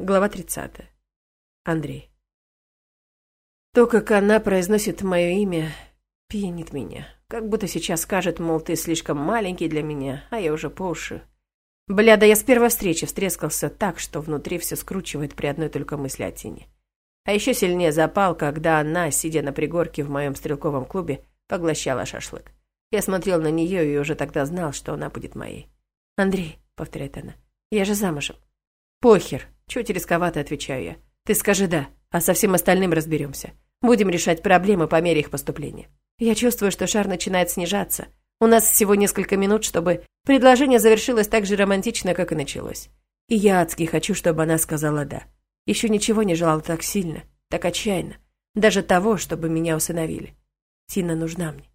Глава 30. Андрей. То, как она произносит мое имя, пьянит меня. Как будто сейчас скажет, мол, ты слишком маленький для меня, а я уже по уши. Бля, да я с первой встречи встрескался так, что внутри все скручивает при одной только мысли о Тине. А еще сильнее запал, когда она, сидя на пригорке в моем стрелковом клубе, поглощала шашлык. Я смотрел на нее и уже тогда знал, что она будет моей. «Андрей», — повторяет она, — «я же замужем». «Похер», Чуть рисковато, отвечаю я. Ты скажи «да», а со всем остальным разберемся. Будем решать проблемы по мере их поступления. Я чувствую, что шар начинает снижаться. У нас всего несколько минут, чтобы предложение завершилось так же романтично, как и началось. И я адски хочу, чтобы она сказала «да». Еще ничего не желала так сильно, так отчаянно. Даже того, чтобы меня усыновили. Тина нужна мне.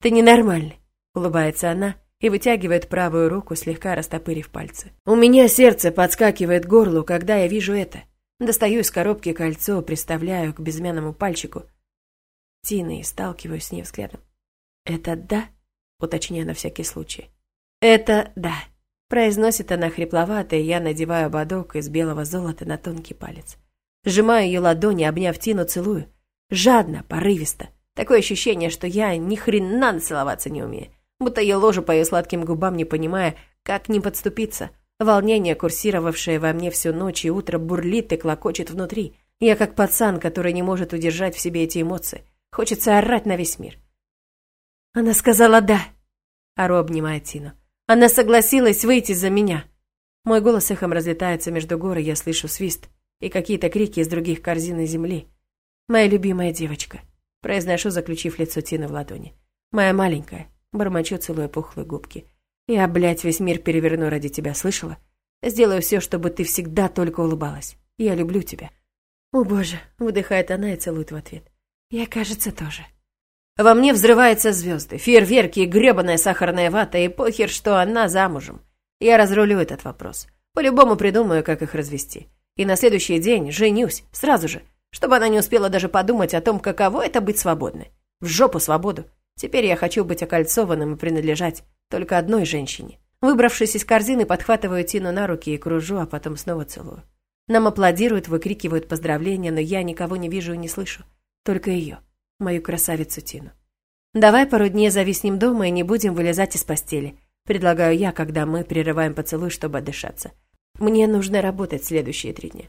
«Ты ненормальный», — улыбается она, и вытягивает правую руку, слегка растопырив пальцы. У меня сердце подскакивает к горлу, когда я вижу это. Достаю из коробки кольцо, приставляю к безымянному пальчику. Тины и сталкиваюсь с ней взглядом. «Это да?» — уточняю на всякий случай. «Это да», — произносит она хрипловато, и я надеваю ободок из белого золота на тонкий палец. Сжимаю ее ладони, обняв Тину, целую. Жадно, порывисто. Такое ощущение, что я ни хрена целоваться не умею будто я ложу по ее сладким губам, не понимая, как не подступиться. Волнение, курсировавшее во мне всю ночь и утро, бурлит и клокочет внутри. Я как пацан, который не может удержать в себе эти эмоции. Хочется орать на весь мир. Она сказала «да», — Ару обнимает Тину. Она согласилась выйти за меня. Мой голос эхом разлетается между гор, и я слышу свист и какие-то крики из других корзин и земли. «Моя любимая девочка», — произношу, заключив лицо Тины в ладони. «Моя маленькая, Бормочу, целуя пухлые губки. Я, блядь, весь мир переверну ради тебя, слышала? Сделаю все, чтобы ты всегда только улыбалась. Я люблю тебя. О, боже, выдыхает она и целует в ответ. Я, кажется, тоже. Во мне взрываются звезды, фейерверки и гребаная сахарная вата, и похер, что она замужем. Я разрулю этот вопрос. По-любому придумаю, как их развести. И на следующий день женюсь, сразу же, чтобы она не успела даже подумать о том, каково это быть свободной. В жопу свободу. Теперь я хочу быть окольцованным и принадлежать только одной женщине. Выбравшись из корзины, подхватываю Тину на руки и кружу, а потом снова целую. Нам аплодируют, выкрикивают поздравления, но я никого не вижу и не слышу. Только ее, мою красавицу Тину. «Давай пару дней зависнем дома и не будем вылезать из постели», предлагаю я, когда мы прерываем поцелуй, чтобы отдышаться. «Мне нужно работать следующие три дня».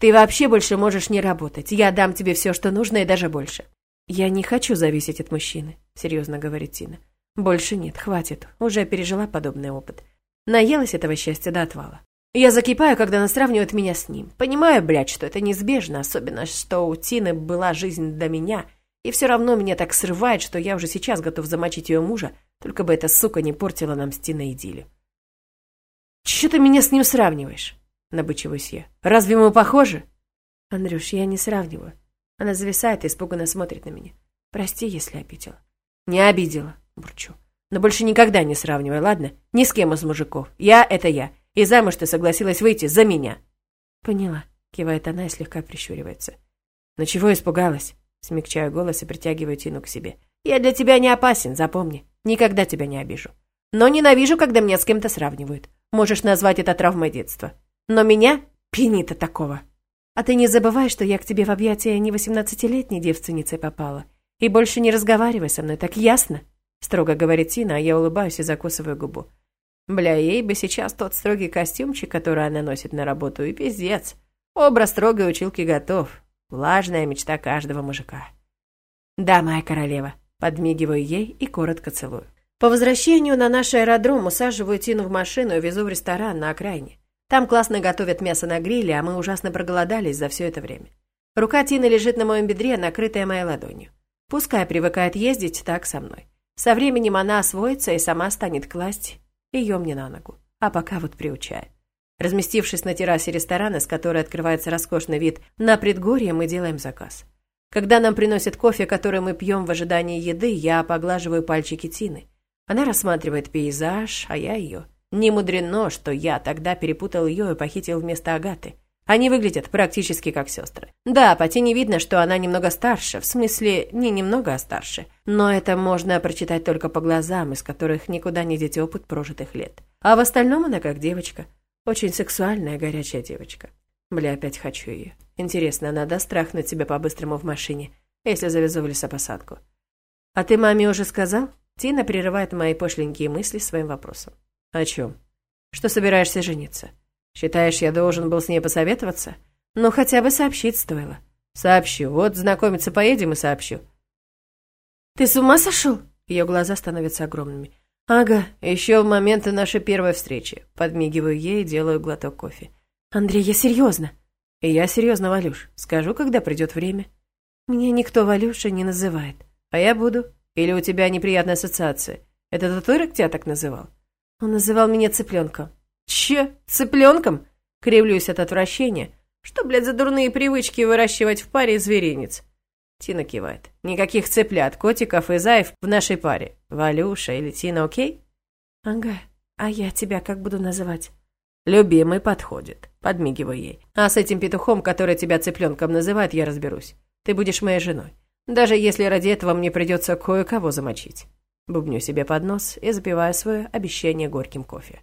«Ты вообще больше можешь не работать. Я дам тебе все, что нужно, и даже больше». «Я не хочу зависеть от мужчины», — серьезно говорит Тина. «Больше нет, хватит. Уже пережила подобный опыт. Наелась этого счастья до отвала. Я закипаю, когда она сравнивает меня с ним. Понимаю, блядь, что это неизбежно, особенно, что у Тины была жизнь до меня, и все равно меня так срывает, что я уже сейчас готов замочить ее мужа, только бы эта сука не портила нам с Тиной идиллию. «Чё ты меня с ним сравниваешь?» — набычиваюсь я. «Разве мы похожи?» «Андрюш, я не сравниваю. Она зависает и испуганно смотрит на меня. Прости, если обидела. Не обидела, бурчу. Но больше никогда не сравнивай, ладно? Ни с кем из мужиков. Я — это я. И замуж ты согласилась выйти за меня. Поняла, кивает она и слегка прищуривается. Но чего испугалась? Смягчаю голос и притягиваю Тину к себе. Я для тебя не опасен, запомни. Никогда тебя не обижу. Но ненавижу, когда меня с кем-то сравнивают. Можешь назвать это травмой детства. Но меня пинит от такого. А ты не забывай, что я к тебе в объятия не восемнадцатилетней девственницей попала. И больше не разговаривай со мной, так ясно?» Строго говорит Тина, а я улыбаюсь и закусываю губу. Бля, ей бы сейчас тот строгий костюмчик, который она носит на работу, и пиздец. Образ строгой училки готов. Влажная мечта каждого мужика. «Да, моя королева», подмигиваю ей и коротко целую. По возвращению на наш аэродром усаживаю Тину в машину и везу в ресторан на окраине. Там классно готовят мясо на гриле, а мы ужасно проголодались за все это время. Рука Тины лежит на моем бедре, накрытая моей ладонью. Пускай привыкает ездить так со мной. Со временем она освоится и сама станет класть ее мне на ногу. А пока вот приучаю. Разместившись на террасе ресторана, с которой открывается роскошный вид на предгорье, мы делаем заказ. Когда нам приносят кофе, который мы пьем в ожидании еды, я поглаживаю пальчики Тины. Она рассматривает пейзаж, а я ее. Не мудрено, что я тогда перепутал ее и похитил вместо Агаты. Они выглядят практически как сестры. Да, по тени видно, что она немного старше, в смысле, не немного, а старше. Но это можно прочитать только по глазам, из которых никуда не деть опыт прожитых лет. А в остальном она как девочка. Очень сексуальная, горячая девочка. Бля, опять хочу ее. Интересно, она даст трахнуть тебя по-быстрому в машине, если завезу в лесопосадку? А ты маме уже сказал? Тина прерывает мои пошленькие мысли своим вопросом. О чем? Что собираешься жениться? Считаешь, я должен был с ней посоветоваться? Ну, хотя бы сообщить стоило. Сообщу. Вот знакомиться поедем и сообщу. Ты с ума сошел? Ее глаза становятся огромными. Ага, еще в моменты нашей первой встречи. Подмигиваю ей и делаю глоток кофе. Андрей, я серьезно. И я серьезно, Валюш. Скажу, когда придет время. Мне никто Валюша не называет. А я буду. Или у тебя неприятная ассоциация? Это татуировок тебя так называл? Он называл меня цыпленком. Че? Цыпленком? Кривлюсь от отвращения. Что, блядь, за дурные привычки выращивать в паре зверинец? Тина кивает. Никаких цыплят, котиков и заев в нашей паре. Валюша или Тина, окей? Ага. А я тебя как буду называть? Любимый подходит. Подмигиваю ей. А с этим петухом, который тебя цыпленком называет, я разберусь. Ты будешь моей женой. Даже если ради этого мне придется кое-кого замочить. Бубню себе под нос и запиваю свое обещание горьким кофе.